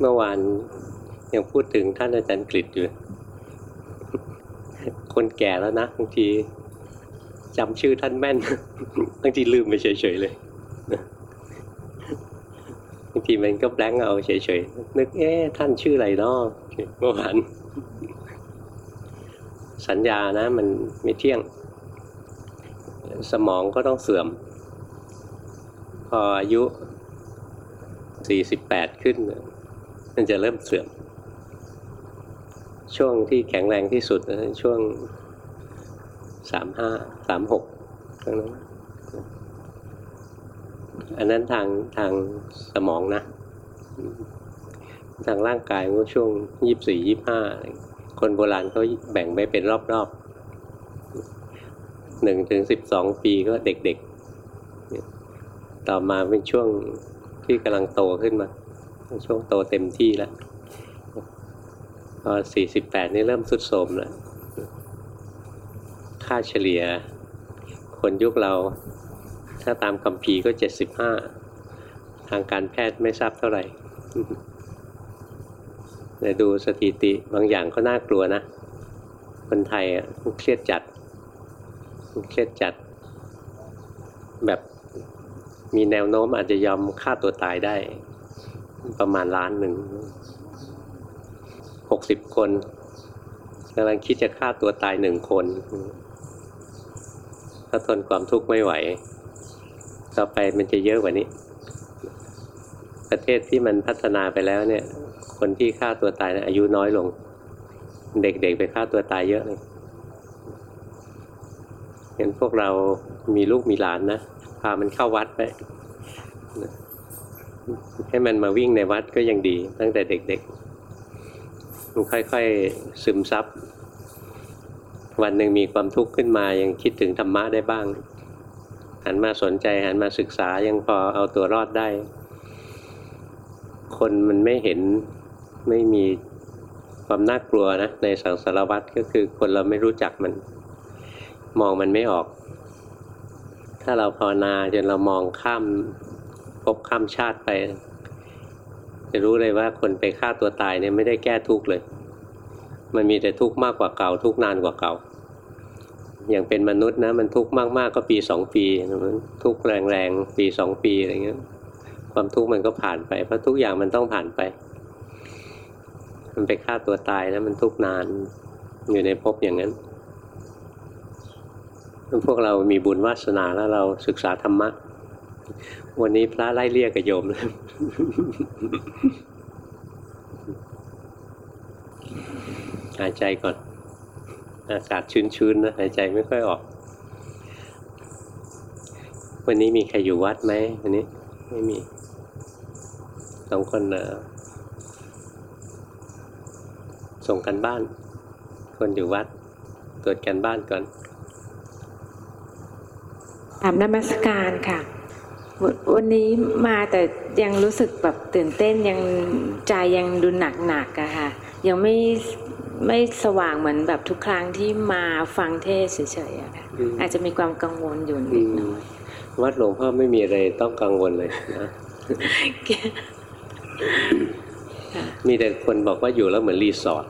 เมื่อวานยังพูดถึงท่านอาจารย์กฤษอยู่ คนแก่แล้วนะบางทีจำชื่อท่านแม่นบางทีลืมไปเฉยๆเลยบางทีมันก็แบงค์เอาเฉยๆนึกเอ๊ะท่านชื่ออะไรเนาะเมื่อวานสัญญานะ มันไม่เที่ยง สมองก็ต้องเสื่อม พออายุสี่สิบแปดขึ้น มันจะเริ่มเสื่อม ช่วงที่แข็งแรงที่สุดนะช่วงสามห้าสามหกทั้งนั้นอันนั้นทางทางสมองนะ ทางร่างกายก็ช่วงยี่สี่ยี่ห้าคนโบราณเขาแบ่งไว้เป็นรอบๆหนึ่งถึงสิบสองปีก็เด็กๆ ต่อมาเป็นช่วงที่กำลังโตขึ้นมา ช่วงโตเต็มที่แล้วพอสี่สิบแปดนี่เริ่มสุดโทมแล้ว ค่าเฉลี่ย คนยุคเรา ถ้าตามคำพีก็เจ็ดสิบห้าทางการแพทย์ไม่ทราบเท่าไหร่แต่ดูสถิติบางอย่างก็น่ากลัวนะ คนไทยเครียดจัดเครียดจัด แบบมีแนวโน้มอาจจะยอมฆ่าตัวตายได้ ประมาณล้านหนึ่งหกสิบคนกำลังคิดจะฆ่าตัวตายหนึ่งคนถ้าทนความทุกข์ไม่ไหว ต่อไปมันจะเยอะกว่านี้ ประเทศที่มันพัฒนาไปแล้วเนี่ย คนที่ฆ่าตัวตายนะอายุน้อยลง เด็กๆไปฆ่าตัวตายเยอะเลยเห็นพวกเรามีลูกมีหลานนะพามันเข้าวัดไป ให้มันมาวิ่งในวัดก็ยังดี ตั้งแต่เด็กๆมันค่อยๆซึมซับ วันหนึ่งมีความทุกข์ขึ้นมายังคิดถึงธรรมะได้บ้าง หันมาสนใจหันมาศึกษายังพอเอาตัวรอดได้ คนมันไม่เห็นไม่มีความน่ากลัวนะในสังสารวัฏก็คือคนเราไม่รู้จักมัน มองมันไม่ออก ถ้าเราภาวนาจนเรามองข้าม พบข้ามชาติไป จะรู้เลยว่าคนไปฆ่าตัวตายเนี่ยไม่ได้แก้ทุกข์เลย มันมีแต่ทุกข์มากกว่าเก่า ทุกข์นานกว่าเก่า อย่างเป็นมนุษย์นะ มันทุกข์มากๆก็ปีสองปีทุกข์แรงๆปีสองปีอะไรเงี้ยความทุกข์มันก็ผ่านไปเพราะทุกอย่างมันต้องผ่านไป มันไปฆ่าตัวตายแล้วมันทุกข์นานอยู่ในภพอย่างนั้นพวกเรามีบุญวาสนาแล้วเราศึกษาธรรมะ วันนี้พระไล่เรียกกับโยมเลยหายใจก่อน อากาศชื้นๆนะหายใจไม่ค่อยออก วันนี้มีใครอยู่วัดไหมวันนี้ ไม่มีสองคนนะส่งกันบ้าน คนอยู่วัดตรวจกันบ้านก่อนถามนมัสการค่ะ วันนี้มาแต่ยังรู้สึกแบบตื่นเต้นยังใจยังดูหนักหนักอะค่ะ ยังไม่ไม่สว่างเหมือนแบบทุกครั้งที่มาฟังเทศเฉยๆอะค่ะอาจจะมีความกังวลอยู่นิดหน่อยวัดหลวงพ่อไม่มีอะไรต้องกังวลเลยนะมีแต่คนบอกว่าอยู่แล้วเหมือนรีสอร์ท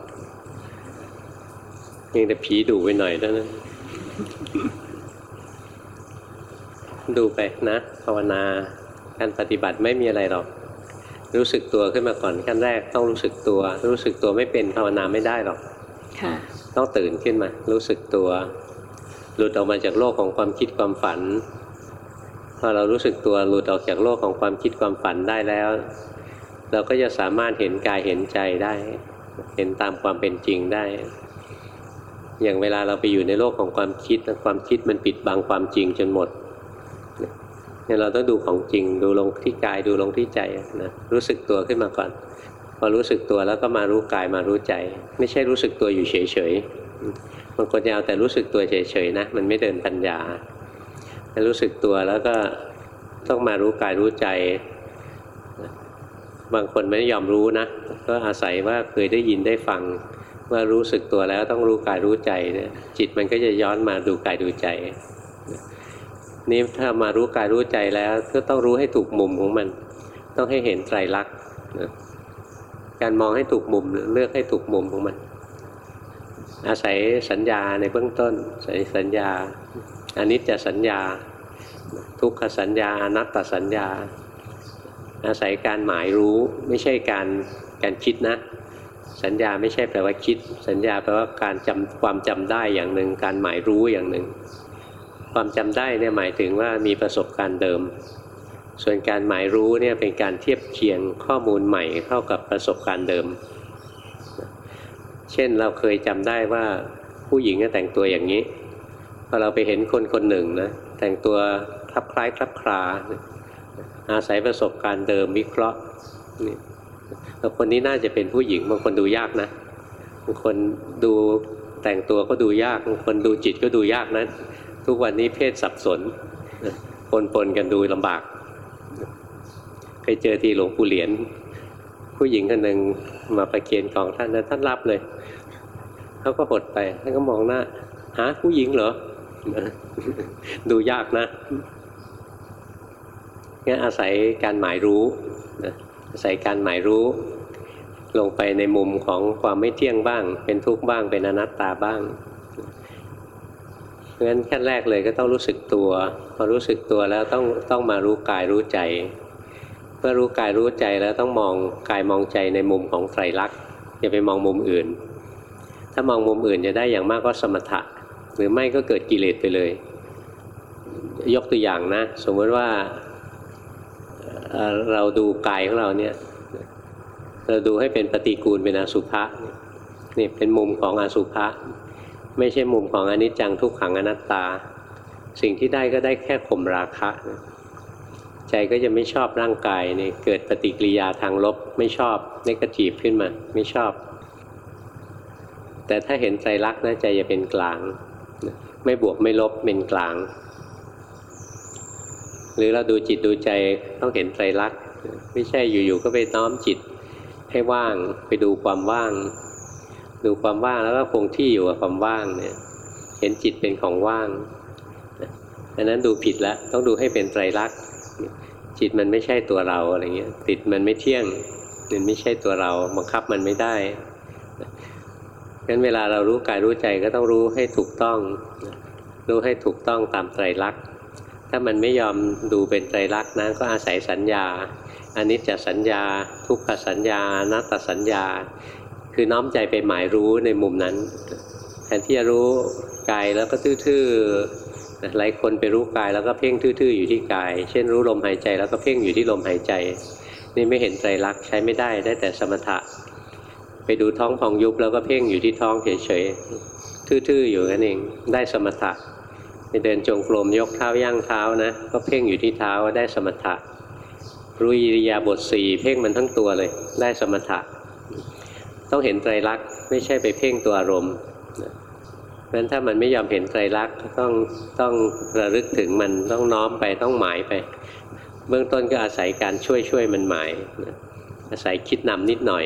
ยังแต่ผีดูไปหน่อยเท่านั้น ดูไปนะภาวนาการปฏิบัติไม่มีอะไรหรอก รู้สึกตัวขึ้นมาก่อนขั้นแรกต้องรู้สึกตัว รู้สึกตัวไม่เป็นภาวนาไม่ได้หรอกต้องตื่นขึ้นมา รู้สึกตัว หลุดออกมาจากโลกของความคิดความฝันพอเรารู้สึกตัวหลุดออกจากโลกของความคิดความฝันได้แล้ว เราก็จะสามารถเห็นกายเห็นใจได้ เห็นตามความเป็นจริงได้ อย่างเวลาเราไปอยู่ในโลกของความคิดความคิดมันปิดบังความจริงจนหมด เนี่ยเราต้องดูของจริง ดูลงที่กายดูลงที่ใจนะรู้สึกตัวขึ้นมาก่อน พอรู้สึกตัวแล้วก็มารู้กายมารู้ใจ ไม่ใช่รู้สึกตัวอยู่เฉยๆบางคนจะเอาแต่รู้สึกตัวเฉยๆนะ มันไม่เดินปัญญารู้สึกตัวแล้วก็ต้องมารู้กายรู้ใจ บางคนไม่ยอมรู้นะ ก็อาศัยว่าเคยได้ยินได้ฟังว่ารู้สึกตัวแล้วต้องรู้กายรู้ใจเนี่ยจิตมันก็จะย้อนมาดูกายดูใจ นี่ถ้ามารู้กายรู้ใจแล้ว ก็ต้องรู้ให้ถูกมุมของมัน ต้องให้เห็นไตรลักษณ์การมองให้ถูกมุมเลือกให้ถูกมุมของมัน อาศัยสัญญาในเบื้องต้นอาศัยสัญญาอนิจจสัญญา ทุกขสัญญาอนัตตสัญญา อาศัยการหมายรู้ไม่ใช่การการคิดนะ สัญญาไม่ใช่แปลว่าคิด สัญญาแปลว่าการจำความจำได้อย่างหนึ่ง การหมายรู้อย่างหนึ่ง ความจำได้เนี่ยหมายถึงว่ามีประสบการณ์เดิม ส่วนการหมายรู้เนี่ยเป็นการเทียบเคียงข้อมูลใหม่เข้ากับประสบการณ์เดิม เช่นเราเคยจำได้ว่าผู้หญิงก็แต่งตัวอย่างนี้พอเราไปเห็นคนคนหนึ่งนะแต่งตัวคลับคล้ายคลับคลาอาศัยประสบการณ์เดิมวิเคราะห์นี่แล้วคนนี้น่าจะเป็นผู้หญิงบางคนดูยากนะบางคนดูแต่งตัวก็ดูยากบางคนดูจิตก็ดูยากนะ ทุกวันนี้เพศสับสนปนปนๆกันดูลำบากเคยเจอทีหลวงปู่เหรียญผู้หญิงคนหนึ่งมาประเคนของท่านนะท่านรับเลยเขาก็หดไปท่านก็มองหน้าหาผู้หญิงเหรอ ดูยากนะงั้นอาศัยการหมายรู้อาศัยการหมายรู้ ลงไปในมุมของความไม่เที่ยงบ้าง เป็นทุกข์บ้างเป็นอนัตตาบ้าง เพราะฉะนั้นขั้นแรกเลยก็ต้องรู้สึกตัวพอรู้สึกตัวแล้วต้องต้องมารู้กายรู้ใจ เมื่อรู้กายรู้ใจแล้วต้องมองกายมองใจในมุมของไตรลักษณ์อย่าไปมองมุมอื่น ถ้ามองมุมอื่นจะได้อย่างมากก็สมถะ หรือไม่ก็เกิดกิเลสไปเลย ยกตัวอย่างนะ สมมติว่าเอ่อเราดูกายของเราเนี่ยเราดูให้เป็นปฏิกูลเป็นอสุภะนี่เป็นมุมของอสุภะ ไม่ใช่มุมของอนิจจังทุกขังอนัตตา สิ่งที่ได้ก็ได้แค่ข่มราคะ ใจก็จะไม่ชอบร่างกายนี่เกิดปฏิกิริยาทางลบไม่ชอบนกาทีฟขึ้นมา ไม่ชอบ แต่ถ้าเห็นใจรักนะใจจะเป็นกลาง ไม่บวกไม่ลบเป็นกลาง หรือเราดูจิตดูใจต้องเห็นไตรลักไม่ใช่อยู่ๆก็ไปน้อมจิตให้ว่างไปดูความว่าง ดูความว่างแล้วก็คงที่อยู่กับความว่างเนี่ย เห็นจิตเป็นของว่างอันนั้นดูผิดแล้วต้องดูให้เป็นไตรลักษณ์จิตมันไม่ใช่ตัวเราอะไรเงี้ยติดมันไม่เที่ยงมันไม่ใช่ตัวเราบังคับมันไม่ได้งั้นเวลาเรารู้กายรู้ใจก็ต้องรู้ให้ถูกต้อง รู้ให้ถูกต้องตามไตรลักษณ์ถ้ามันไม่ยอมดูเป็นไตรลักษณ์นะก็อาศัยสัญญาอันิจจสัญญา ทุกขสัญญานัตตสัญญา คือน้อมใจไปหมายรู้ในมุมนั้นแทนที่จะรู้กายแล้วก็ทื่อๆหลายคนไปรู้กายแล้วก็เพ่งทื่อๆอยู่ที่กาย เช่นรู้ลมหายใจแล้วก็เพ่งอยู่ที่ลมหายใจ นี่ไม่เห็นไตรลักษณ์ใช้ไม่ได้ได้แต่สมถะ ไปดูท้องพองยุบแล้วก็เพ่งอยู่ที่ท้องเฉยๆทื่อๆอยู่นั่นเองได้สมถะไปเดินจงกรมยกเท้าย่างเท้านะ ก็เพ่งอยู่ที่เท้าได้สมถะรู้อิริยาบถสี่เพ่งมันทั้งตัวเลย ได้สมถะ ต้องเห็นไตรลักษณ์ไม่ใช่ไปเพ่งตัวอารมณ์เพราะฉะนั้นถ้ามันไม่ยอมเห็นไตรลักษณ์ต้องต้องระลึกถึงมันต้องน้อมไปต้องหมายไป เบื้องต้นก็อาศัยการช่วยช่วยมันหมายอาศัยคิดนำนิดหน่อย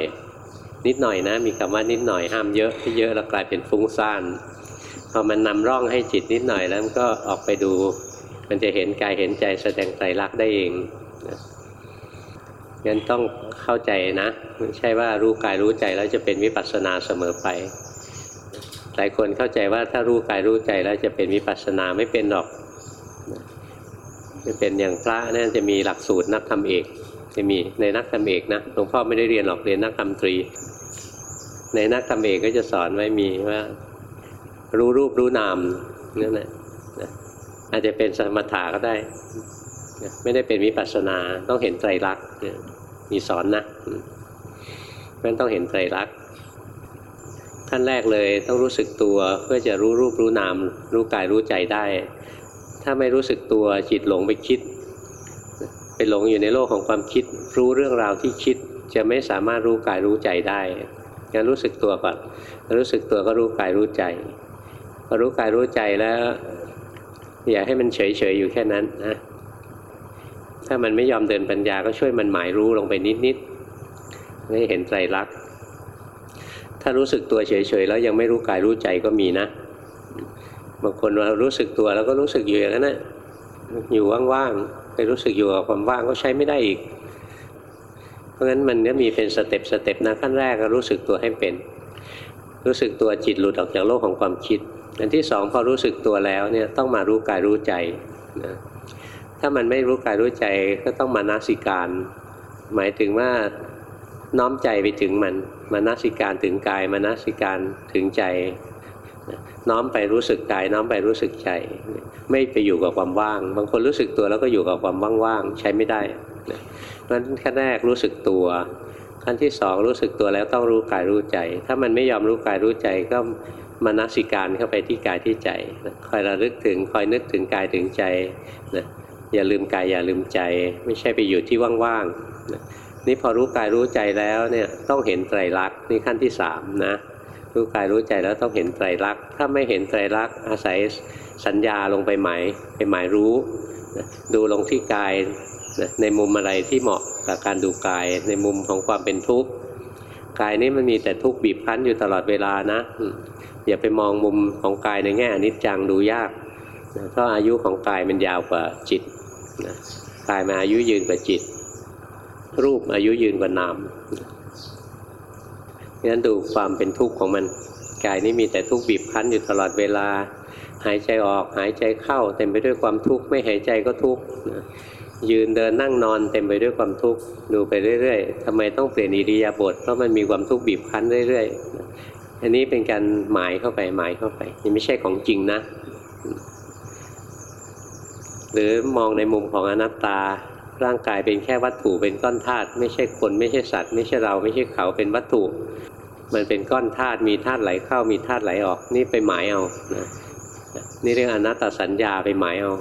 นิดหน่อยนะ มีคำว่านิดหน่อยห้ามเยอะที่เยอะแล้วกลายเป็นฟุ้งซ่านพอมันนำร่องให้จิตนิดหน่อยแล้วมันก็ออกไปดู มันจะเห็นกายเห็นใจแสดงไตรลักษณ์ได้เองนะ งั้นต้องเข้าใจนะไม่ใช่ว่ารู้กายรู้ใจแล้วจะเป็นวิปัสสนาเสมอไปหลายคนเข้าใจว่าถ้ารู้กายรู้ใจแล้วจะเป็นวิปัสสนาไม่เป็นหรอกไม่เป็นอย่างพระนั่นจะมีหลักสูตรนักธรรมเอก จะมีในนักธรรมเอกนะหลวงพ่อไม่ได้เรียนหรอกเรียนนักธรรมตรี ในนักธรรมเอกก็จะสอนไว้มีว่า รู้รูปรู้นามนั่นแหละอาจจะเป็นสมถะก็ได้ ไม่ได้เป็นวิปัสสนาต้องเห็นไตรลักษณ์มีสอนนะเพราะฉะนั้นต้องเห็นไตรลักษณ์ขั้นแรกเลยต้องรู้สึกตัวเพื่อจะรู้รูปรู้นามรู้กายรู้ใจได้ ถ้าไม่รู้สึกตัวจิตหลงไปคิด ไปหลงอยู่ในโลกของความคิด รู้เรื่องราวที่คิดจะไม่สามารถรู้กายรู้ใจได้งั้นรู้สึกตัวก่อนรู้สึกตัวก็รู้กายรู้ใจพอรู้กายรู้ใจแล้ว อย่าให้มันเฉยๆอยู่แค่นั้นนะ ถ้ามันไม่ยอมเดินปัญญาก็ช่วยมันหมายรู้ลงไปนิดๆให้เห็นไตรลักษณ์ถ้ารู้สึกตัวเฉยๆแล้วยังไม่รู้กายรู้ใจก็มีนะบางคนเรารู้สึกตัวแล้วก็รู้สึกอยู่อย่างนั้นนะอยู่ว่างๆไปรู้สึกอยู่กับความว่างก็ใช้ไม่ได้อีก เพราะงั้นมันก็มีเป็นสเต็ปสเต็ปนะขั้นแรกก็รู้สึกตัวให้เป็น รู้สึกตัวจิตหลุดออกจากโลกของความคิด อันที่สองพอรู้สึกตัวแล้วเนี่ยต้องมารู้กายรู้ใจนะ ถ้ามันไม่รู้กายรู้ใจก็ต้องมานาสิการ หมายถึงว่าน้อมใจไปถึงมัน มานาสิการถึงกายมานาสิการถึงใจ น้อมไปรู้สึกกาย น้อมไปรู้สึกใจ ไม่ไปอยู่กับความว่าง บางคนรู้สึกตัวแล้วก็อยู่กับความว่างๆใช้ไม่ได้เพราะฉะนั้นขั้นแรกรู้สึกตัวขั้นที่สองรู้สึกตัวแล้วต้องรู้กายรู้ใจ ถ้ามันไม่ยอมรู้กายรู้ใจก็มานาสิการเข้าไปที่กายที่ใจคอยระลึกถึงคอยนึกถึงกายถึงใจนะ อย่าลืมกายอย่าลืมใจ ไม่ใช่ไปอยู่ที่ว่างๆนี่พอรู้กายรู้ใจแล้วเนี่ยต้องเห็นไตรลักษณ์นี่ขั้นที่สามนะรู้กายรู้ใจแล้วต้องเห็นไตรลักษณ์ถ้าไม่เห็นไตรลักษณ์อาศัยสัญญาลงไปหมายไปหมายรู้นะดูลงที่กายนะในมุมอะไรที่เหมาะกับการดูกายในมุมของความเป็นทุกข์กายนี้มันมีแต่ทุกข์บีบคั้นอยู่ตลอดเวลานะอืมอย่าไปมองมุมของกายในแง่อนิจจังดูยากนะเพราะอายุของกายมันยาวกว่าจิต นะกายมาอายุยืนกว่าจิต รูปอายุยืนกว่านามงั้นดูความเป็นทุกข์ของมันกายนี้มีแต่ทุกข์บีบคั้นอยู่ตลอดเวลา หายใจออกหายใจเข้า เต็มไปด้วยความทุกข์ไม่หายใจก็ทุกข์ยืนเดินนั่งนอนเต็มไปด้วยความทุกข์ดูไปเรื่อยๆทำไมต้องเปลี่ยนอิริยาบถเพราะมันมีความทุกข์บีบคั้นเรื่อยๆอันนี้เป็นการหมายเข้าไปหมายเข้าไปนี่ไม่ใช่ของจริงนะ หรือมองในมุมของอนัตตา ร่างกายเป็นแค่วัตถุเป็นก้อนธาตุไม่ใช่คนไม่ใช่สัตว์ ไม่ใช่เราไม่ใช่เขาเป็นวัตถุ มันเป็นก้อนธาตุมีธาตุไหลเข้ามีธาตุไหลออกนี่ไปหมายเอานะนี่เรียกอนัตตสัญญาไปหมายเอา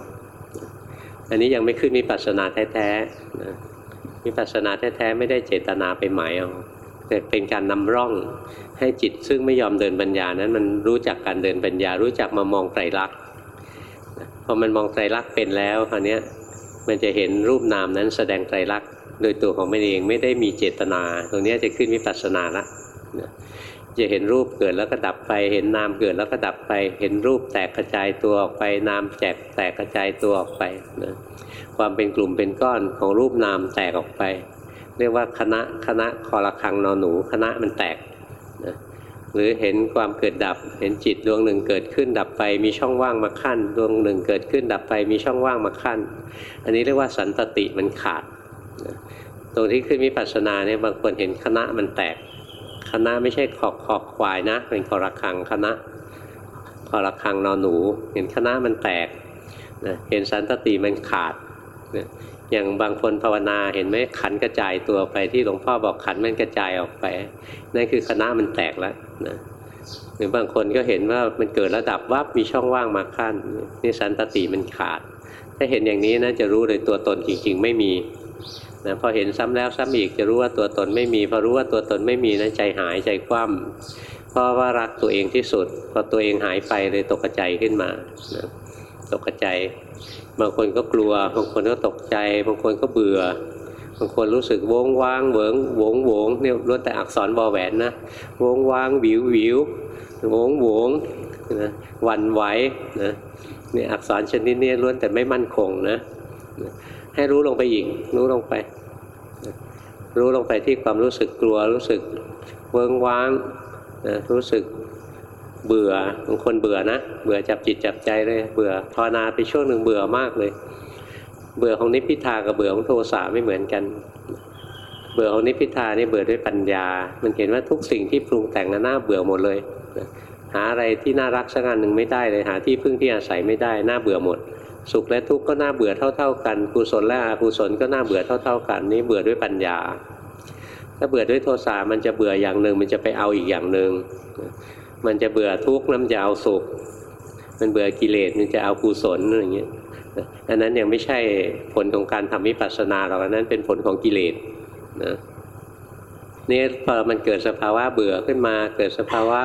อันนี้ยังไม่ขึ้นมีปัสนาแท้ๆนะมีปัสนาแท้ๆไม่ได้เจตนาไปหมายเอาแต่เป็นการนำร่องให้จิตซึ่งไม่ยอมเดินปัญญานั้นมันรู้จักการเดินปัญญา รู้จักมามองไตรลักษณ์ อมันมองไตรลักษณ์เป็นแล้วคราวนี้มันจะเห็นรูปนามนั้นแสดงไตรลักษณ์โดยตัวของมันเองไม่ได้มีเจตนา ตรงนี้จะขึ้นวิปัสสนาละจะเห็นรูปเกิดแล้วก็ดับไป เห็นนามเกิดแล้วก็ดับไป เห็นรูปแตกกระจายตัวออกไป นามแจกแตกกระจายตัวออกไปนะความเป็นกลุ่มเป็นก้อนของรูปนามแตกออกไป เรียกว่าคณะคณะคอระคังนอนหนู คณะมันแตกนะ หรือเห็นความเกิดดับ เห็นจิตดวงหนึ่งเกิดขึ้นดับไปมีช่องว่างมาขั้น ดวงหนึ่งเกิดขึ้นดับไปมีช่องว่างมาขั้น อันนี้เรียกว่าสันตติมันขาด ตรงที่ขึ้นวิปัสสนาเนี่ยบางคนเห็นคณะมันแตกคณะไม่ใช่ขอกขอกควายนะ เป็นคอระคังคณะคอระคังนอนหนู เห็นคณะมันแตกนะเห็นสันตติมันขาดนะ อย่างบางคนภาวนาเห็นไหมขันกระจายตัวไปที่หลวงพ่อบอกขันมันกระจายออกไปนั่นคือคณะมันแตกแล้วนะหรือบางคนก็เห็นว่ามันเกิดระดับวับมีช่องว่างมาขั้นนี่สันตติมันขาด ถ้าเห็นอย่างนี้นะจะรู้เลยตัวตนจริง ๆ ไม่มีนะพอเห็นซ้ำแล้วซ้ำอีกจะรู้ว่าตัวตนไม่มีพอรู้ว่าตัวตนไม่มีนะใจหายใจคว่ำเพราะว่ารักตัวเองที่สุด พอตัวเองหายไปเลยตกใจขึ้นมานะ ตกใจ บางคนก็กลัว บางคนก็ตกใจ บางคนก็เบื่อ บางคนรู้สึกวงว้างเวิงโวงโวงเนี่ยล้วนแต่อักษรบอแหวนนะวงว้างวิววิวโวงโวงนะวันไหวนะนี่อักษรชนิดนี้ล้วนแต่ไม่มั่นคงนะ ให้รู้ลงไปอีกรู้ลงไป รู้ลงไปที่ความรู้สึกกลัวรู้สึกเวิงว้างนะรู้สึก เบื่อบางคนเบื่อนะเบื่อจับจิตจับใจเลย เบื่อภาวนาไปช่วงหนึ่งเบื่อมากเลย เบื่อของนิพพิทากับเบื่อของโทสะไม่เหมือนกัน เบื่อของนิพพิทานี่เบื่อด้วยปัญญา มันเห็นว่าทุกสิ่งที่ปรุงแต่งน่าเบื่อหมดเลยหาอะไรที่น่ารักสักอันหนึ่งไม่ได้เลยหาที่พึ่งที่อาศัยไม่ได้น่าเบื่อหมด สุขและทุกข์ก็น่าเบื่อเท่า ๆ กันกุศลและอกุศลก็น่าเบื่อเท่า ๆ กัน นี่เบื่อด้วยปัญญา ถ้าเบื่อด้วยโทสะมันจะเบื่ออย่างหนึ่งมันจะไปเอาอีกอย่างหนึ่ง มันจะเบื่อทุกข์น้ำจะเอาสุข มันเบื่อกิเลสมันจะเอากุศลอะไรอย่างเงี้ยอันนั้นยังไม่ใช่ผลของการทำวิปัสสนาหรอกอันนั้นเป็นผลของกิเลสนะนี่พอมันเกิดสภาวะเบื่อขึ้นมา เกิดสภาวะ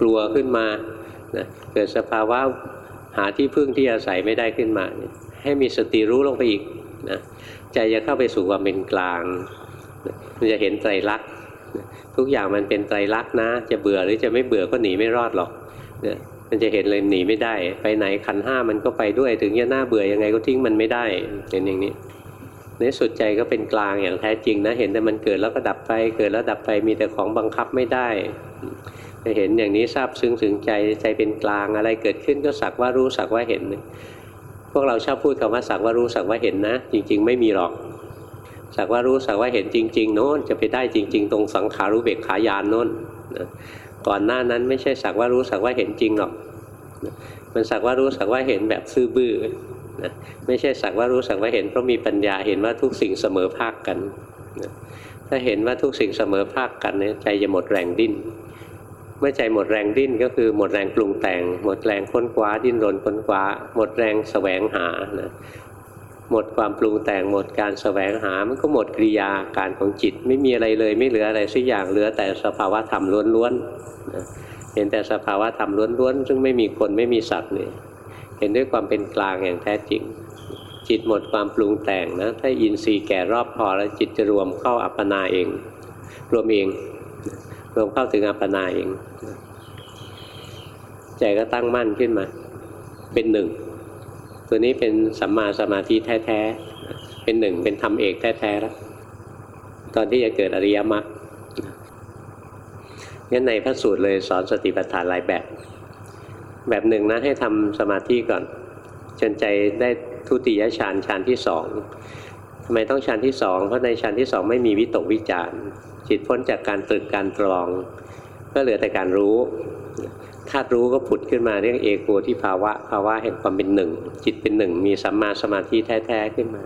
กลัวขึ้นมานะเกิดสภาวะหาที่พึ่งที่อาศัยไม่ได้ขึ้นมา ให้มีสติรู้ลงไปอีกนะใจจะเข้าไปสู่ความเป็นกลางมันจะเห็นไตรลักษณ์ ทุกอย่างมันเป็นไตรลักษณ์นะ จะเบื่อหรือจะไม่เบื่อก็หนีไม่รอดหรอกเนี่ยมันจะเห็นเลยหนีไม่ได้ ไปไหนขันห้ามันก็ไปด้วย ถึงจะน่าเบื่อยังไงก็ทิ้งมันไม่ได้เห็นอย่างนี้ในสุดใจก็เป็นกลางอย่างแท้จริงนะ เห็นแต่มันเกิดแล้วก็ดับไป เกิดแล้วดับไปมีแต่ของบังคับไม่ได้จะเห็นอย่างนี้ทราบซึ้งถึงใจใจเป็นกลางอะไรเกิดขึ้นก็สักว่ารู้สักว่าเห็น พวกเราชอบพูดคำว่าสักว่ารู้สักว่าเห็นนะ จริง ๆ ไม่มีหรอก สักว่ารู้สักว่าเห็นจริง ๆ โน้นจะไปได้จริง ๆ ตรงสังขารู้เบกขายานโน้นก่อนหน้านั้นไม่ใช่สักว่ารู้สักว่าเห็นจริงหรอกมันสักว่ารู้สักว่าเห็นแบบซื่อบื้อนะไม่ใช่สักว่ารู้สักว่าเห็นเพราะมีปัญญาเห็นว่าทุกสิ่งเสมอภาคกันนะถ้าเห็นว่าทุกสิ่งเสมอภาคกันเนี่ยใจจะหมดแรงดิ้น เมื่อใจหมดแรงดิ้นก็คือหมดแรงปรุงแต่ง หมดแรงค้นคว้าดิ้นรนค้นคว้า หมดแรงแสวงหานะ หมดความปรุงแต่งหมดการแสวงหา มันก็หมดกิริยาการของจิต ไม่มีอะไรเลยไม่เหลืออะไรสักอย่างเหลือแต่สภาวะธรรมล้วนๆนะเห็นแต่สภาวะธรรมล้วนๆซึ่งไม่มีคนไม่มีสัตว์นี่เห็นด้วยความเป็นกลางอย่างแท้จริง จิตหมดความปรุงแต่งนะถ้าอินทรีย์แก่รอบพอแล้วจิตจะรวมเข้าอัปปนาเอง รวมเอง รวมเข้าถึงอัปปนาเองใจก็ตั้งมั่นขึ้นมา เป็นหนึ่ง ตัวนี้เป็นสัมมาสมาธิแท้ๆ เป็นหนึ่งเป็นธรรมเอกแท้ๆแล้วตอนที่จะเกิดอริยมรรคงั้นในพระสูตรเลยสอนสติปัฏฐานหลายแบบ แบบหนึ่งนะให้ทำสมาธิก่อน จนใจได้ทุติยฌานฌานที่สองทำไมต้องฌานที่สองเพราะในฌานที่สองไม่มีวิตกวิจารณ์จิตพ้นจากการตรึกการตรอง ก็เหลือแต่การรู้ ธาตุรู้ก็ผุดขึ้นมาเรียกเอโกที่ภาวะภาวะแห่งความเป็นหนึ่ง จิตเป็นหนึ่ง มีสัมมาสมาธิแท้ๆขึ้นมา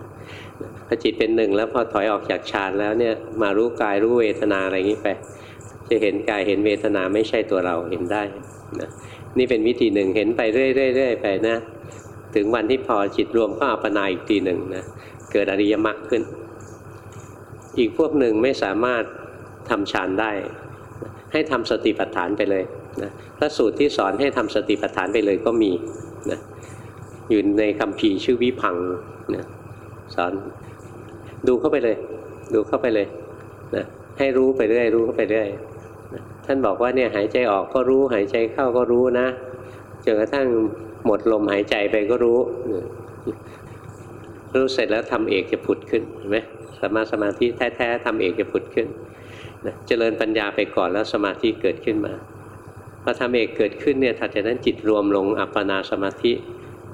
พอจิตเป็นหนึ่งแล้วพอถอยออกจากฌานแล้วเนี่ยมารู้กายรู้เวทนาอะไรอย่างนี้ไป จะเห็นกายเห็นเวทนาไม่ใช่ตัวเราเห็นได้นะนี่เป็นวิธีหนึ่งเห็นไปเรื่อยๆไปนะถึงวันที่พอจิตรวมเข้าอัปปนาอีกทีหนึ่งนะเกิดอริยมรรคขึ้น อีกพวกหนึ่งไม่สามารถทำฌานได้ ให้ทำสติปัฏฐานไปเลย นะพระสูตรที่สอนให้ทำสติปัฏฐานไปเลยก็มีนะอยู่ในคำพีร์ชื่อวิพังนะสอนดูเข้าไปเลย ดูเข้าไปเลยนะให้รู้ไปเรื่อยรู้เข้าไปเรื่อยนะท่านบอกว่าเนี่ยหายใจออกก็รู้หายใจเข้าก็รู้นะจนกระทั่งหมดลมหายใจไปก็รู้ รู้เสร็จแล้วทำเอกจะผุดขึ้นเห็นไหมสมาสมาธิแท้ๆทำเอกจะผุดขึ้นนะเจริญปัญญาไปก่อนแล้วสมาธิเกิดขึ้นมา พอทำเอกเกิดขึ้นเนี่ยถัดจากนั้นจิตรวมลงอัปปนาสมาธิ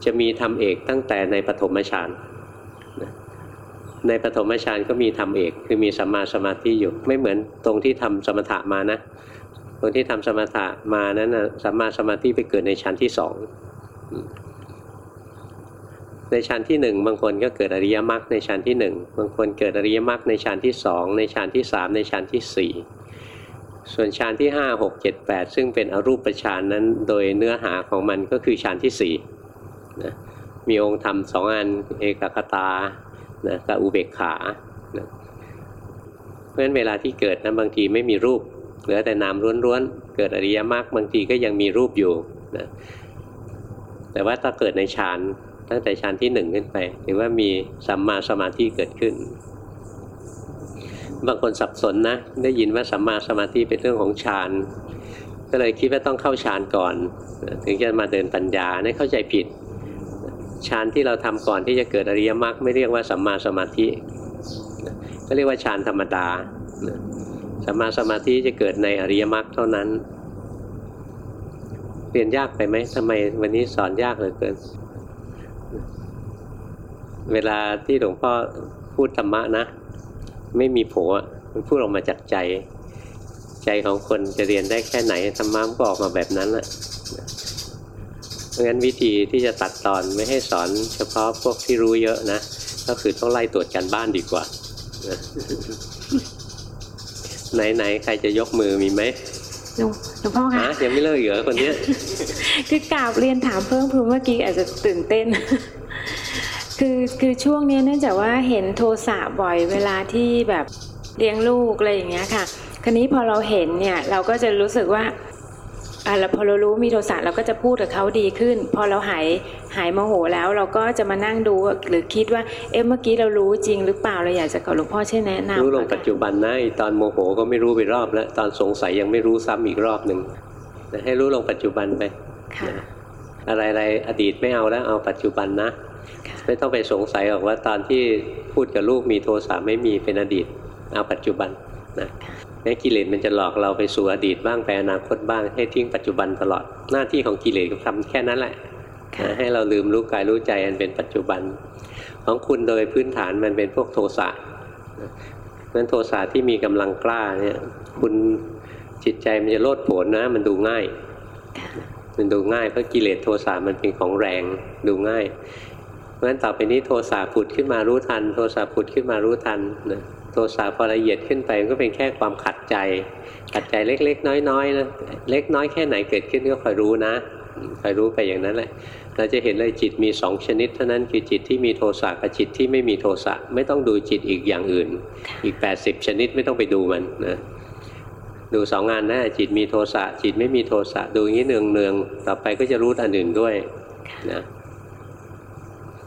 จะมีทำเอกตั้งแต่ในปฐมฌานในปฐมฌานก็มีทำเอกคือมีสัมมาสมาธิอยู่ไม่เหมือนตรงที่ทำสมถะมานะตรงที่ทำสมถะมานั้นนะสัมมาสมาธิไปเกิดในชั้นที่สองในชั้นที่หนึ่งบางคนก็เกิดอริยมรรคในชั้นที่หนึ่งบางคนเกิดอริยมรรคในชั้นที่สองในชั้นที่สามในชั้นที่สี่ ส่วนชั้นที่ห้าหกเจ็ดแปดซึ่งเป็นอรูปฌานนั้น โดยเนื้อหาของมันก็คือชั้นที่สี่นะมีองค์ธรรมสองอันเอกคตานะกับอุเบกขานะเพราะฉะนั้นเวลาที่เกิดนะบางทีไม่มีรูป เหลือแต่นามล้วนๆ เกิดอริยมรรคบางทีก็ยังมีรูปอยู่นะแต่ว่าถ้าเกิดในฌานตั้งแต่ฌานที่หนึ่งขึ้นไปถือว่ามีสัมมาสมาธิเกิดขึ้น บางคนสับสนนะ ได้ยินว่าสัมมาสมาธิเป็นเรื่องของฌานก็เลยคิดว่าต้องเข้าฌานก่อน ถึงจะมาเดินปัญญานี่เข้าใจผิดฌานที่เราทำก่อนที่จะเกิดอริยมรรคไม่เรียกว่าสัมมาสมาธิก็เรียกว่าฌานธรรมดาสัมมาสมาธิจะเกิดในอริยมรรคเท่านั้นเรียนยากไปไหมทำไมวันนี้สอนยากเหลือเกิน เวลาที่หลวงพ่อพูดธรรมะนะ ไม่มีโผล่มันพูดออกมาจากใจ ใจของคนจะเรียนได้แค่ไหนธรรมะมันก็ออกมาแบบนั้นแหละเพราะงั้นวิธีที่จะตัดตอนไม่ให้สอนเฉพาะพวกที่รู้เยอะนะ ก็คือต้องไล่ตรวจกันบ้านดีกว่า ไหนๆใครจะยกมือมีไหมหลวงหลวงพ่อคะฮะยังไม่เลิกเหรอคนเนี้ยคือกราบเรียนถามเพิ่มเพิ่มเมื่อกี้อาจจะตื่นเต้น คือคือช่วงเนี้ยเนื่องจากว่าเห็นโทสะบ่อยเวลาที่แบบเลี้ยงลูกอะไรอย่างเงี้ยค่ะ คราวนี้พอเราเห็นเนี่ยเราก็จะรู้สึกว่าอ่าแล้วพอเรารู้มีโทสะเราก็จะพูดกับเขาดีขึ้น พอเราหายหายโมโหแล้วเราก็จะมานั่งดูหรือคิดว่าเอ๊ะเมื่อกี้เรารู้จริงหรือเปล่าเราอยากจะขอหลวงพ่อช่วยแนะนำรู้ลงอะค่ะปัจจุบันนะไอ้ตอนโมโหก็ไม่รู้ไปรอบแล้วตอนสงสัยยังไม่รู้ซ้ำอีกรอบหนึ่งนะให้รู้ลงปัจจุบันไปค่ะอะไรๆอดีตไม่เอาแล้วเอาปัจจุบันนะ ไม่ต้องไปสงสัยหรอกว่าตอนที่พูดกับลูกมีโทสะไม่มีเป็นอดีตเอาปัจจุบันนะแม้กิเลสมันจะหลอกเราไปสู่อดีตบ้างไปอนาคตบ้างให้ทิ้งปัจจุบันตลอดหน้าที่ของกิเลสก็ทำแค่นั้นแหละค่ะนะให้เราลืมรู้กายรู้ใจอันเป็นปัจจุบัน ของคุณโดยพื้นฐานมันเป็นพวกโทสะนะเพราะฉะนั้นโทสะที่มีกำลังกล้าเนี่ยคุณจิตใจมันจะโลดโผนนะ มันดูง่าย มันดูง่ายเพราะกิเลสโทสะมันเป็นของแรงดูง่าย เพราะฉะนั้นต่อไปนี้โทสะผุดขึ้นมารู้ทัน โทสะผุดขึ้นมารู้ทันนะโทสะพอละเอียดขึ้นไปมันก็เป็นแค่ความขัดใจ ขัดใจเล็ก ๆ น้อยๆนะเล็กน้อยแค่ไหนเกิดขึ้นก็คอยรู้นะคอยรู้ไปอย่างนั้นแหละเราจะเห็นเลยจิตมีสองชนิด เท่านั้นคือจิตที่มีโทสะกับจิตที่ไม่มีโทสะไม่ต้องดูจิตอีกอย่างอื่น อีก 80 ชนิดไม่ต้องไปดูมันนะดูสองงานนะจิตมีโทสะจิตไม่มีโทสะดูอย่างนี้เนืองเนืองๆต่อไปก็จะรู้อันอื่นด้วยนะ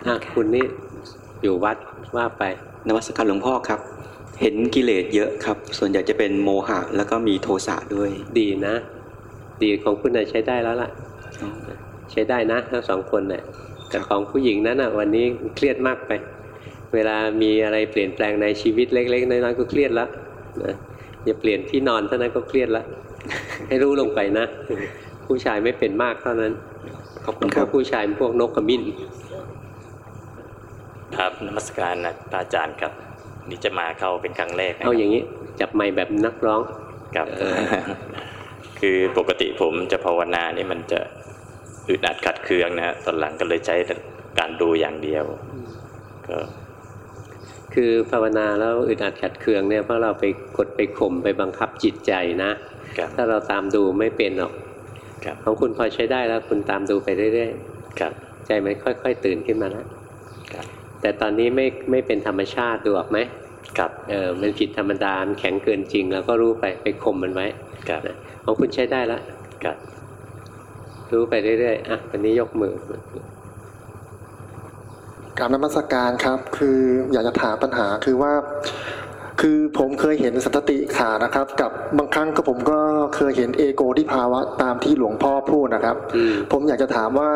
อะคุณนี่อยู่วัดว่าไปนวัตการหลวงพ่อครับ เห็นกิเลสเยอะครับ ส่วนใหญ่จะเป็นโมหะ แล้วก็มีโทสะด้วย ดีนะ ดีของคุณน่ะใช้ได้แล้วล่ะ ใช้ได้นะทั้งสองคนน่ะแต่ของผู้หญิงนั้นน่ะ วันนี้เครียดมากไป เวลามีอะไรเปลี่ยนแปลงในชีวิตเล็ก ๆ น้อยๆก็เครียดละนะอย่าเปลี่ยนที่นอนเท่านั้นก็เครียดละให้รู้ลงไปนะ ผู้ชายไม่เป็นมากเท่านั้นขอบคุณพครัวบกผู้ชายมันพวกนกขมิ้น ครับนมัสการนะพระอาจารย์ครับ นี่จะมาเข้าเป็นครั้งแรกนะคเอารับอย่างนี้จับไม้แบบนักร้องครับเออคือปกติผมจะภาวนานี่มันจะอึดอัดขัดเคืองนะฮะตอนหลังก็เลยใช้การดูอย่างเดียวก็คือภาวนาแล้วอึดอัดขัดเคืองเนี่ยเพราะเราไปกดไปข่มไปบังคับจิตใจนะครับถ้าเราตามดูไม่เป็นหรอกครับของคุณพอใช้ได้แล้วคุณตามดูไปเรื่อยครับๆใจมันค่อย ๆ ตื่นขึ้นมาแล้วครับ แต่ตอนนี้ไม่ไม่เป็นธรรมชาติดูออกไหมครับเออมันผิดธรรมดามันแข็งเกินจริงแล้วก็รู้ไปไปข่มมันไว้ครับนะของคุณใช้ได้แล้วครับรู้ไปเรื่อยๆอะวันนี้ยกมือกราบนมัสการครับ คืออยากจะถามปัญหาคือว่า คือผมเคยเห็นสันตติขานะครับ กับบางครั้งก็ผมก็เคยเห็นเอโกที่ภาวะตามที่หลวงพ่อพูดนะครับอืมผมอยากจะถามว่า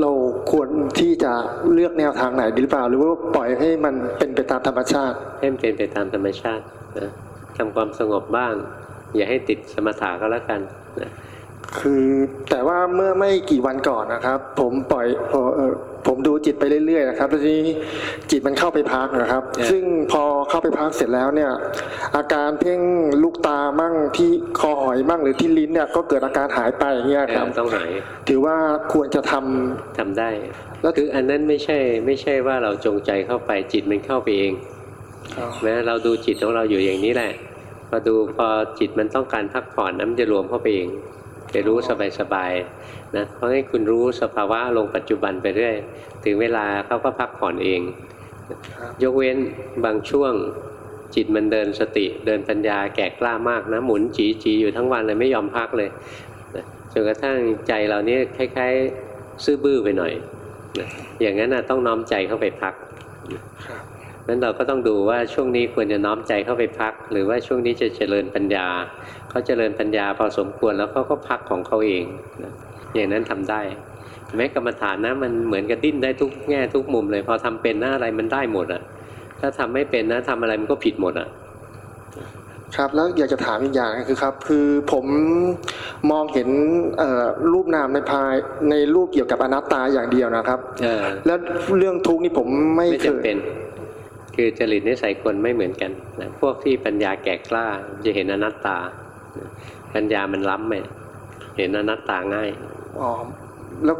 เราควรที่จะเลือกแนวทางไหนดีหรือเปล่า หรือว่าปล่อยให้มันเป็นไปตามธรรมชาติ ให้มันเป็นไปตามธรรมชาตินะทำความสงบบ้าง อย่าให้ติดสมถะก็แล้วกันนะ คือแต่ว่าเมื่อไม่กี่วันก่อนนะครับ ผมปล่อยเอ่อเอ่อผมดูจิตไปเรื่อยๆนะครับแล้วทีนี้จิตมันเข้าไปพักนะครับ ซึ่งพอเข้าไปพักเสร็จแล้วเนี่ย อาการเพ่งลูกตามั่งที่คอหอยมั่งหรือที่ลิ้นเนี่ยก็เกิดอาการหายไปอย่างเงี้ยเอครัอบต้องหายถือว่าควรจะทำทำได้ แล้วคืออันนั้นไม่ใช่ไม่ใช่ว่าเราจงใจเข้าไปจิตมันเข้าไปเองแม้เราดูจิตของเราอยู่อย่างนี้แหละพอดูพอจิตมันต้องการพักผ่อนน้ำจะรวมเข้าไปเอง ไปรู้สบายๆนะเพราะให้คุณรู้สภาวะลงปัจจุบันไปเรื่อยถึงเวลาเขาก็พักผ่อนเอง ยกเว้นบางช่วงจิตมันเดินสติเดินปัญญาแก่กล้ามากนะหมุนจีจีอยู่ทั้งวันเลยไม่ยอมพักเลยนะจนกระทั่งใจเรานี่คล้ายๆซื่อบื้อไปหน่อยนะอย่างนั้นนะต้องน้อมใจเข้าไปพักนั้นเราก็ต้องดูว่าช่วงนี้ควรจะน้อมใจเข้าไปพัก หรือว่าช่วงนี้จะเจริญปัญญา เขาเจริญปัญญาพอสมควรแล้วเขาก็พักของเขาเองนะอย่างนั้นทำได้แม้กรรมฐานนะมันเหมือนกับดิ้นได้ทุกแง่ทุกมุมเลยพอทำเป็นหน้าอะไรมันได้หมดอะถ้าทำไม่เป็นนะทำอะไรมันก็ผิดหมดอะครับแล้วอยากจะถามอีกอย่างคือครับ คือผมมองเห็นเอ่อรูปนามในภายในรูปเกี่ยวกับอนัตตาอย่างเดียวนะครับเออแล้วเรื่องทุกข์นี่ผมไม่ไม่เคจำยเป็น คือจริตนิสัยคนไม่เหมือนกันนะพวกที่ปัญญาแก่กล้าจะเห็นอนัตตานะ ปัญญามันล้ำไปเห็นอนัตตาง่ายอ๋อแล้ว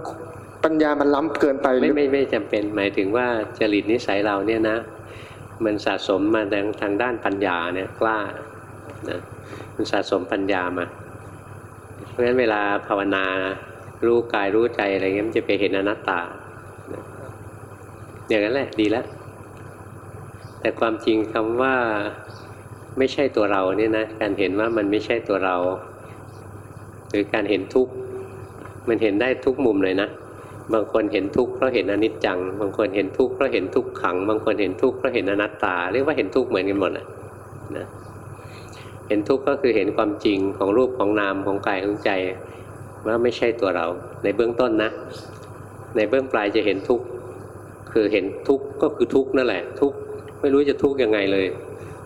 ปัญญามันล้ำเกินไปหรืไม่อไม่ไม่จำเป็นหมายถึงว่าจริตนิสัยเราเนี่ยนะ มันสะสมมาทางทางด้านปัญญาเนี่ยกล้านะมันสะสมปัญญามา เพราะฉะนั้นเวลาภาวนารู้กายรู้ใจอะไรเงี้ยมันจะไปเห็นอนัตตานะอย่างนั้นแหละดีแล้วแต่ความจริงคำว่า ไม่ใช่ตัวเราเนี่ยนะการเห็นว่ามันไม่ใช่ตัวเรา หรือการเห็นทุกข์มันเห็นได้ทุกมุมเลยนะบางคนเห็นทุกข์เพราะเห็นอนิจจัง บางคนเห็นทุกข์เพราะเห็นทุกขัง บางคนเห็นทุกข์เพราะเห็นอนัตตา เรียกว่าเห็นทุกข์เหมือนกันหมดนะนะเห็นทุกข์ก็คือเห็นความจริงของรูปของนามของกายของใจว่าไม่ใช่ตัวเรา ในเบื้องต้นนะ ในเบื้องปลายจะเห็นทุกข์คือเห็นทุกข์ก็คือทุกข์นั่นแหละ ทุกข์ไม่รู้จะทุกข์ยังไงเลย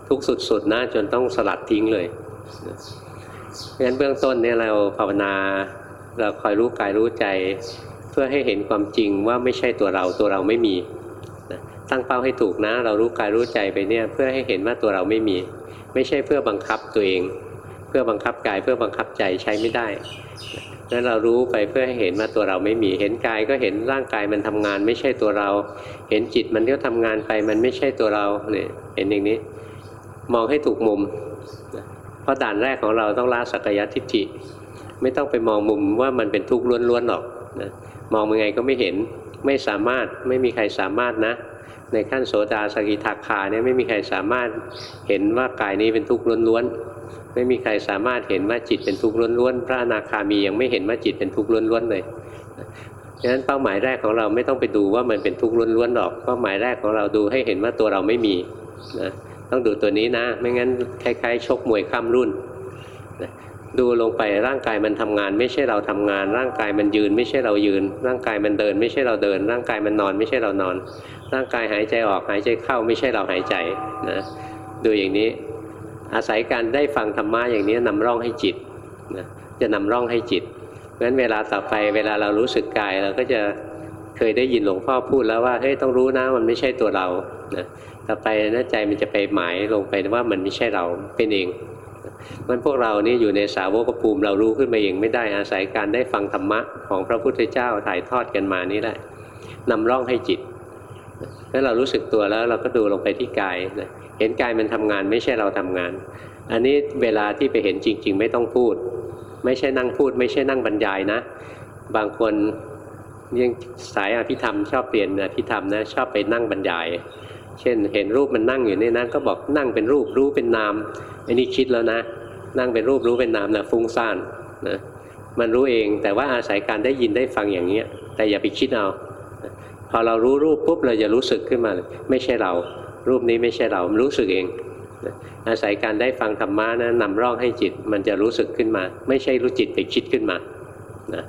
ทุกข์สุดๆนะจนต้องสลัดทิ้งเลยเพราะฉะนั้นเบื้องต้นเนี่ยเราภาวนาเราคอยรู้กายรู้ใจ เพื่อให้เห็นความจริงว่าไม่ใช่ตัวเราตัวเราไม่มีนะตั้งเป้าให้ถูกนะ เรารู้กายรู้ใจไปเนี่ยเพื่อให้เห็นว่าตัวเราไม่มี ไม่ใช่เพื่อบังคับตัวเอง เพื่อบังคับกายเพื่อบังคับใจใช้ไม่ได้นั้นเรารู้ไปเพื่อให้เห็นว่าตัวเราไม่มี เห็นกายก็เห็นร่างกายมันทำงาน ไม่ใช่ตัวเรา เห็นจิตมันก็ทำงานไปมันไม่ใช่ตัวเราเนี่ยเห็นอย่างนี้ มองให้ถูกมุม เพราะด่านแรกของเราต้องละสักยทิฏฐิไม่ต้องไปมองมุมว่ามันเป็นทุกข์ล้วนๆหรอกนะมองยังไงก็ไม่เห็นไม่สามารถไม่มีใครสามารถนะ ในขั้นโสดาสกิทาคาเนี่ยไม่มีใครสามารถเห็นว่ากายนี้เป็นทุกข์ล้วนๆไม่มีใครสามารถเห็นว่าจิตเป็นทุกข์ล้วนๆพระอนาคามียังไม่เห็นว่าจิตเป็นทุกข์ล้วนๆเลยดังนั้นเป้าหมายแรกของเราไม่ต้องไปดูว่ามันเป็นทุกข์ล้วนๆหรอกเป้าหมายแรกของเราดูให้เห็นว่าตัวเราไม่มีนะ ต้องดูตัวนี้นะ ไม่งั้นคล้ายๆชกมวยข้ามรุ่นดูลงไปร่างกายมันทำงาน ไม่ใช่เราทำงาน ร่างกายมันยืน ไม่ใช่เรายืน ร่างกายมันเดิน ไม่ใช่เราเดิน ร่างกายมันนอน ไม่ใช่เรานอน ร่างกายหายใจออกหายใจเข้า ไม่ใช่เราหายใจนะดูอย่างนี้ อาศัยการได้ฟังธรรมะอย่างนี้นำร่องให้จิตนะจะนำร่องให้จิตเพราะฉะนั้นเวลาต่อไปเวลาเรารู้สึกกายเราก็จะเคยได้ยินหลวงพ่อพูดแล้วว่าเฮ้ยต้องรู้นะมันไม่ใช่ตัวเรานะ ต่อไปนะใจมันจะไปหมายลงไปว่ามันไม่ใช่เราเป็นเองมันพวกเรานี่อยู่ในสาวกภูมิเรารู้ขึ้นมาเองไม่ได้อาศัยการได้ฟังธรรมะของพระพุทธเจ้าถ่ายทอดกันมานี่แหละนำร่องให้จิตแล้วเรารู้สึกตัวแล้วเราก็ดูลงไปที่กายนะเห็นกายมันทำงานไม่ใช่เราทำงาน อันนี้เวลาที่ไปเห็นจริง ๆ ไม่ต้องพูด ไม่ใช่นั่งพูด ไม่ใช่นั่งบรรยายนะ บางคนยังสายอภิธรรม ชอบเปลี่ยนอภิธรรมนะชอบไปนั่งบรรยาย เช่นเห็นรูปมันนั่งอยู่นี่นะก็บอกนั่งเป็นรูปรู้เป็นนามอันนี้คิดแล้วนะ นั่งเป็นรูปรู้เป็นนามนะฟุ้งซ่านนะมันรู้เองแต่ว่าอาศัยการได้ยินได้ฟังอย่างเนี้ย แต่อย่าไปคิดเอาพอเรารู้รูปปุ๊บเราจะรู้สึกขึ้นมาเลยไม่ใช่เรา รูปนี้ไม่ใช่เรารู้สึกเองอาศัยการได้ฟังธรรมะนะนำร่องให้จิตมันจะรู้สึกขึ้นมา ไม่ใช่รู้จิตไปคิดขึ้นมานะ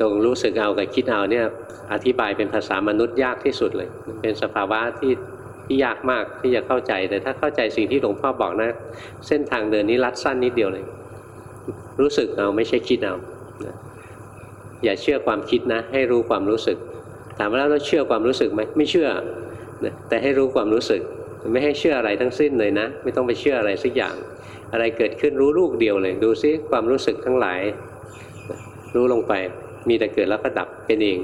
ตรงรู้สึกเอากับคิดเอาเนี่ยอธิบายเป็นภาษามนุษย์ยากที่สุดเลย เป็นสภาวะที่ที่ยากมากที่จะเข้าใจ แต่ถ้าเข้าใจสิ่งที่หลวงพ่อบอกนะ เส้นทางเดินนี้ลัดสั้นนิดเดียวเลย รู้สึกเอาไม่ใช่คิดเอาอย่าเชื่อความคิดนะ ให้รู้ความรู้สึก ถามว่าแล้วเราเชื่อความรู้สึกไหมไม่เชื่อนะแต่ให้รู้ความรู้สึก ไม่ให้เชื่ออะไรทั้งสิ้นเลยนะ ไม่ต้องไปเชื่ออะไรสักอย่าง อะไรเกิดขึ้นรู้ลูกเดียวเลย ดูซิความรู้สึกทั้งหลาย รู้ลงไป มีแต่เกิดแล้วก็ดับเป็นเอง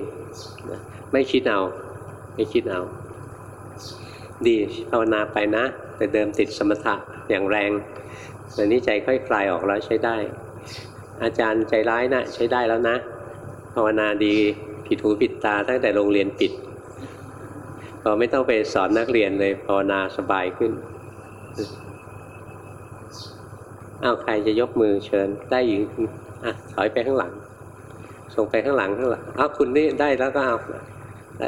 นะไม่คิดเอา ไม่คิดเอา ดีภาวนาไปนะ แต่เดิมติดสมถะอย่างแรงแต่นี้ใจค่อยคลายออกแล้วใช้ได้ อาจารย์ใจร้ายนะใช้ได้แล้วนะ ภาวนาดีผิดหูผิดตาตั้งแต่โรงเรียนปิดพอไม่ต้องไปสอนนักเรียนเลยภาวนาสบายขึ้นเอาใครจะยกมือเชิญได้หญิงอะถอยไปข้างหลัง ส่งไปข้างหลังข้างหลังเอาคุณนี่ได้แล้วก็เอาได้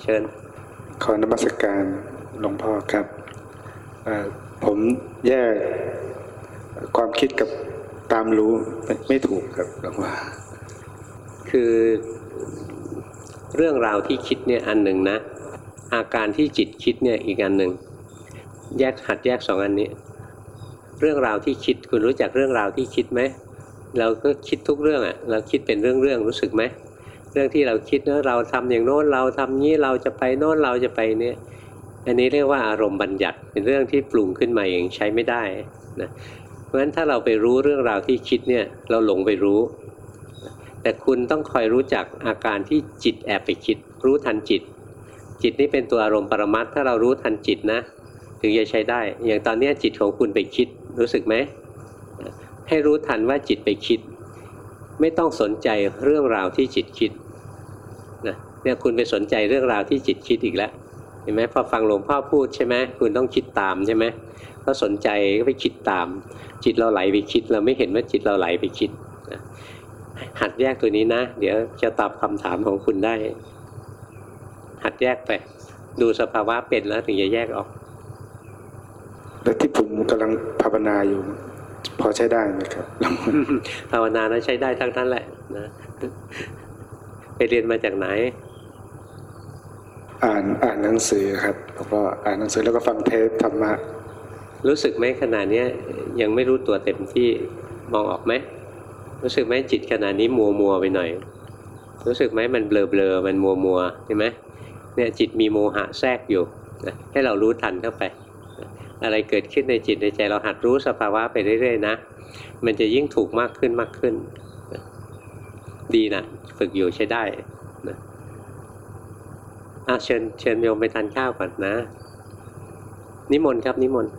เชิญ ขอนมัสการหลวงพ่อครับเอ่อผมแยกความคิดกับตามรู้ไม่ไม่ถูกครับหลวงพ่อคือเรื่องราวที่คิดเนี่ยอันหนึ่งนะ อาการที่จิตคิดเนี่ยอีกอันหนึ่งแยกหัดแยกสองอันนี้ เรื่องราวที่คิดคุณรู้จักเรื่องราวที่คิดไหม เราก็คิดทุกเรื่องอะ่ะ เราคิดเป็นเรื่องๆรู้สึกไหมเรื่องที่เราคิดเนะเราทำอย่างโน้นเราทำนี้เราจะไปโน้นเราจะไปเนี่ย อันนี้เรียกว่าอารมณ์บัญญัติเป็นเรื่องที่ปรุงขึ้นมาเองใช้ไม่ได้นะเพราะฉะนั้นถ้าเราไปรู้เรื่องราวที่คิดเนี่ยเราหลงไปรู้ แต่คุณต้องคอยรู้จักอาการที่จิตแอบไปคิด รู้ทันจิต จิตนี่เป็นตัวอารมณ์ปรมัตถ้าเรารู้ทันจิตนะ ถึงจะใช้ได้ อย่างตอนนี้จิตของคุณไปคิดรู้สึกไหม ให้รู้ทันว่าจิตไปคิด ไม่ต้องสนใจเรื่องราวที่จิตคิดนะเนี่ยคุณไปสนใจเรื่องราวที่จิตคิดอีกแล้วเห็นไหมพอฟังหลวงพ่อพูดใช่ไหมคุณต้องคิดตามใช่ไหมก็สนใจก็ไปคิดตาม จิตเราไหลไปคิด เราไม่เห็นว่าจิตเราไหลไปคิดนะหัดแยกตัวนี้นะ เดี๋ยวจะตอบคำถามของคุณได้ หัดแยกไป ดูสภาวะเป็นแล้วถึงจะแยกออก และที่ผมกำลังภาวนาอยู่ พอใช้ได้ไหมครับหลวงพ่อภาวนานั้นใช้ได้ทั้งนั้นแหละนะไปเรียนมาจากไหน อ่านอ่านหนังสือครับแล้วก็อ่านหนังสือแล้วก็ฟังเทปธรรมะรู้สึกไหมขณะเนี้ยยังไม่รู้ตัวเต็มที่มองออกไหมรู้สึกไหมจิตขณะนี้มัวมัวๆไปหน่อย รู้สึกไหมมันเบลอเบลอๆมันมัวมัวๆเห็นไหมเนี่ยจิตมีโมหะแทรกอยู่นะให้เรารู้ทันเข้าไปนะ อะไรเกิดขึ้นในจิตในใจเราหัดรู้สภาวะไปเรื่อยๆนะ มันจะยิ่งถูกมากขึ้นมากขึ้น ดีนะฝึกอยู่ใช้ได้นะอะเชิญเชิญโยมไปทานข้าวก่อนนะ นิมนต์ครับนิมนต์